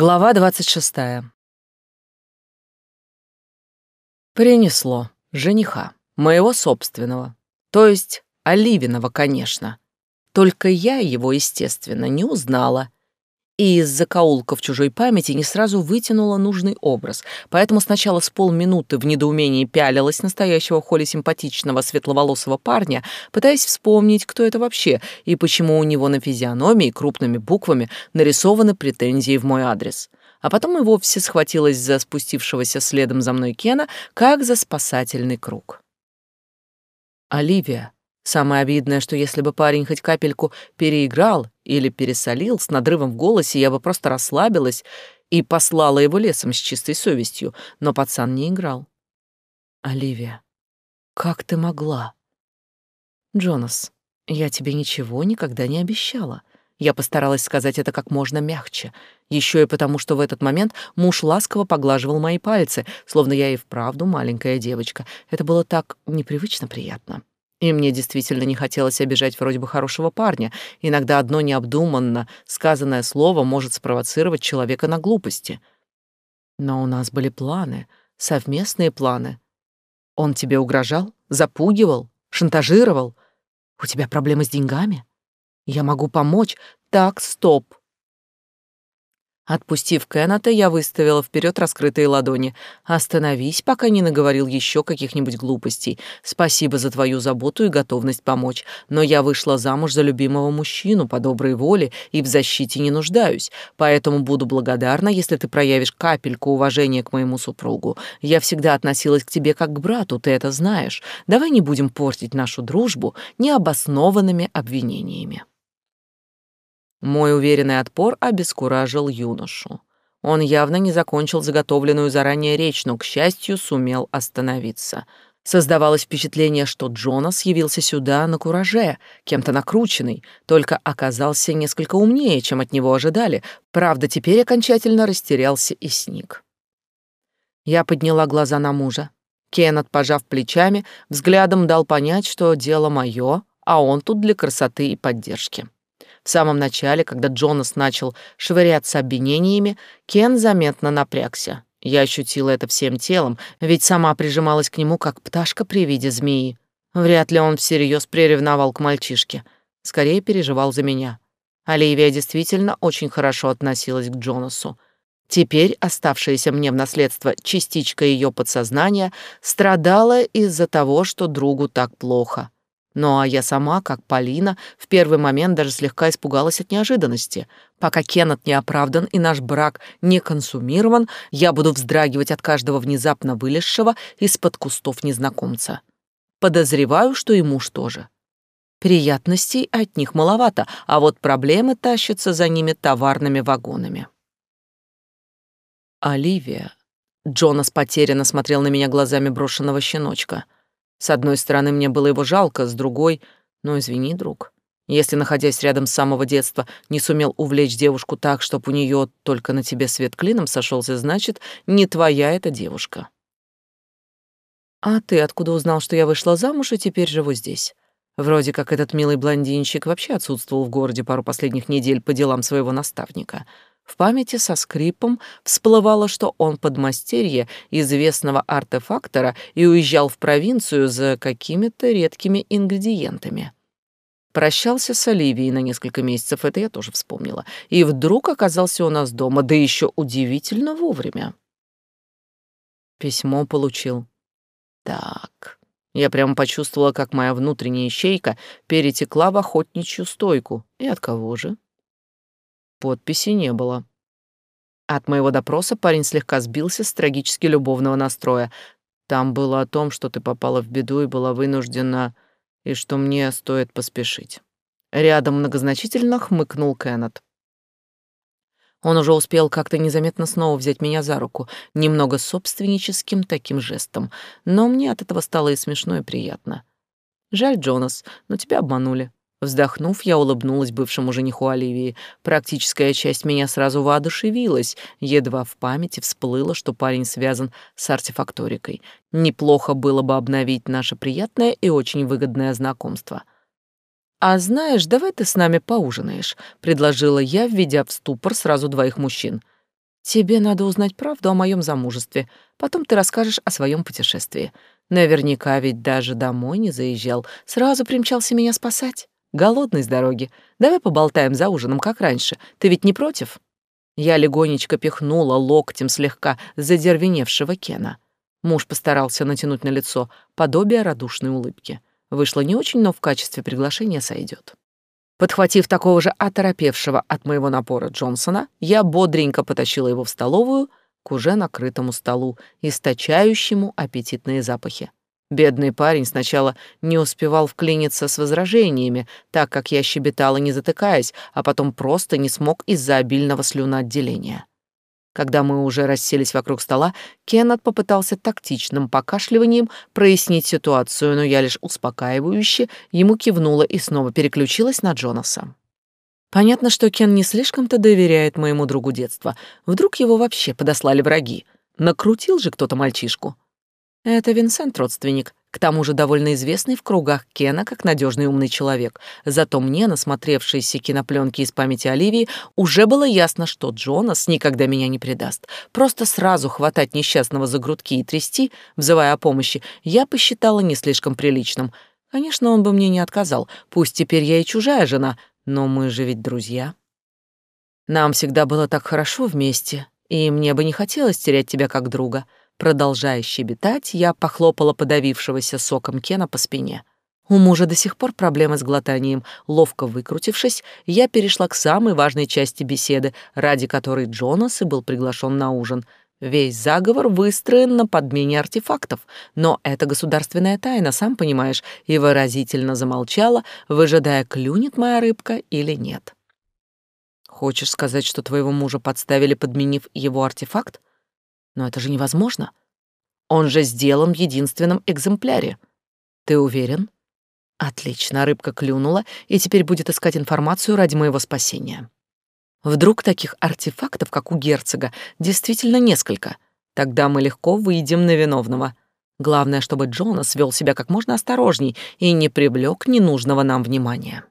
Глава двадцать шестая. Принесло жениха, моего собственного, то есть Оливиного, конечно. Только я его, естественно, не узнала и из закоулков чужой памяти не сразу вытянула нужный образ, поэтому сначала с полминуты в недоумении пялилась настоящего в симпатичного светловолосого парня, пытаясь вспомнить, кто это вообще и почему у него на физиономии крупными буквами нарисованы претензии в мой адрес. А потом и вовсе схватилась за спустившегося следом за мной Кена, как за спасательный круг. «Оливия», Самое обидное, что если бы парень хоть капельку переиграл или пересолил с надрывом в голосе, я бы просто расслабилась и послала его лесом с чистой совестью, но пацан не играл. «Оливия, как ты могла?» «Джонас, я тебе ничего никогда не обещала». Я постаралась сказать это как можно мягче, еще и потому, что в этот момент муж ласково поглаживал мои пальцы, словно я и вправду маленькая девочка. Это было так непривычно приятно. И мне действительно не хотелось обижать вроде бы хорошего парня. Иногда одно необдуманно сказанное слово может спровоцировать человека на глупости. Но у нас были планы, совместные планы. Он тебе угрожал, запугивал, шантажировал. У тебя проблемы с деньгами? Я могу помочь. Так, стоп. Отпустив Кеннета, я выставила вперед раскрытые ладони. «Остановись, пока не наговорил еще каких-нибудь глупостей. Спасибо за твою заботу и готовность помочь. Но я вышла замуж за любимого мужчину по доброй воле и в защите не нуждаюсь. Поэтому буду благодарна, если ты проявишь капельку уважения к моему супругу. Я всегда относилась к тебе как к брату, ты это знаешь. Давай не будем портить нашу дружбу необоснованными обвинениями». Мой уверенный отпор обескуражил юношу. Он явно не закончил заготовленную заранее речь, но, к счастью, сумел остановиться. Создавалось впечатление, что Джонас явился сюда на кураже, кем-то накрученный, только оказался несколько умнее, чем от него ожидали. Правда, теперь окончательно растерялся и сник. Я подняла глаза на мужа. Кеннет, пожав плечами, взглядом дал понять, что дело мое, а он тут для красоты и поддержки. В самом начале, когда Джонас начал швыряться обвинениями, Кен заметно напрягся. Я ощутила это всем телом, ведь сама прижималась к нему, как пташка при виде змеи. Вряд ли он всерьез приревновал к мальчишке. Скорее переживал за меня. Оливия действительно очень хорошо относилась к Джонасу. Теперь оставшаяся мне в наследство частичка ее подсознания страдала из-за того, что другу так плохо. Ну а я сама, как Полина, в первый момент даже слегка испугалась от неожиданности. Пока Кеннет не оправдан и наш брак не консумирован, я буду вздрагивать от каждого внезапно вылезшего из-под кустов незнакомца. Подозреваю, что и муж тоже. Приятностей от них маловато, а вот проблемы тащатся за ними товарными вагонами. Оливия. Джонас потерянно смотрел на меня глазами брошенного щеночка — с одной стороны, мне было его жалко, с другой... Ну, извини, друг. Если, находясь рядом с самого детства, не сумел увлечь девушку так, чтобы у нее только на тебе свет клином сошелся, значит, не твоя эта девушка. А ты откуда узнал, что я вышла замуж и теперь живу здесь? Вроде как этот милый блондинчик вообще отсутствовал в городе пару последних недель по делам своего наставника — в памяти со скрипом всплывало, что он подмастерье известного артефактора и уезжал в провинцию за какими-то редкими ингредиентами. Прощался с Оливией на несколько месяцев, это я тоже вспомнила. И вдруг оказался у нас дома, да еще удивительно вовремя. Письмо получил. Так, я прямо почувствовала, как моя внутренняя ищейка перетекла в охотничью стойку. И от кого же? Подписи не было. От моего допроса парень слегка сбился с трагически любовного настроя. Там было о том, что ты попала в беду и была вынуждена, и что мне стоит поспешить. Рядом многозначительно хмыкнул Кеннет. Он уже успел как-то незаметно снова взять меня за руку, немного собственническим таким жестом, но мне от этого стало и смешно, и приятно. Жаль, Джонас, но тебя обманули. Вздохнув, я улыбнулась бывшему жениху Оливии. Практическая часть меня сразу воодушевилась. Едва в памяти всплыло, что парень связан с артефакторикой. Неплохо было бы обновить наше приятное и очень выгодное знакомство. «А знаешь, давай ты с нами поужинаешь», — предложила я, введя в ступор сразу двоих мужчин. Тебе надо узнать правду о моем замужестве. Потом ты расскажешь о своем путешествии. Наверняка ведь даже домой не заезжал. Сразу примчался меня спасать. Голодный с дороги. Давай поболтаем за ужином, как раньше. Ты ведь не против?» Я легонечко пихнула локтем слегка задервеневшего Кена. Муж постарался натянуть на лицо подобие радушной улыбки. Вышло не очень, но в качестве приглашения сойдет. Подхватив такого же оторопевшего от моего напора Джонсона, я бодренько потащила его в столовую к уже накрытому столу, источающему аппетитные запахи. Бедный парень сначала не успевал вклиниться с возражениями, так как я щебетала, не затыкаясь, а потом просто не смог из-за обильного слюноотделения. Когда мы уже расселись вокруг стола, Кеннет попытался тактичным покашливанием прояснить ситуацию, но я лишь успокаивающе ему кивнула и снова переключилась на Джонаса. Понятно, что Кен не слишком-то доверяет моему другу детства. Вдруг его вообще подослали враги. Накрутил же кто-то мальчишку. Это Винсент родственник, к тому же довольно известный в кругах Кена как надежный умный человек. Зато мне, насмотревшейся кинопленки из памяти Оливии, уже было ясно, что Джонас никогда меня не предаст. Просто сразу хватать несчастного за грудки и трясти, взывая о помощи, я посчитала не слишком приличным. Конечно, он бы мне не отказал, пусть теперь я и чужая жена, но мы же ведь друзья. Нам всегда было так хорошо вместе, и мне бы не хотелось терять тебя как друга. Продолжая щебетать, я похлопала подавившегося соком Кена по спине. У мужа до сих пор проблемы с глотанием. Ловко выкрутившись, я перешла к самой важной части беседы, ради которой Джонас и был приглашен на ужин. Весь заговор выстроен на подмене артефактов, но это государственная тайна, сам понимаешь, и выразительно замолчала, выжидая, клюнет моя рыбка или нет. Хочешь сказать, что твоего мужа подставили, подменив его артефакт? Но это же невозможно. Он же сделан в единственном экземпляре. Ты уверен? Отлично, рыбка клюнула и теперь будет искать информацию ради моего спасения. Вдруг таких артефактов, как у герцога, действительно несколько. Тогда мы легко выйдем на виновного. Главное, чтобы Джонас вел себя как можно осторожней и не привлек ненужного нам внимания.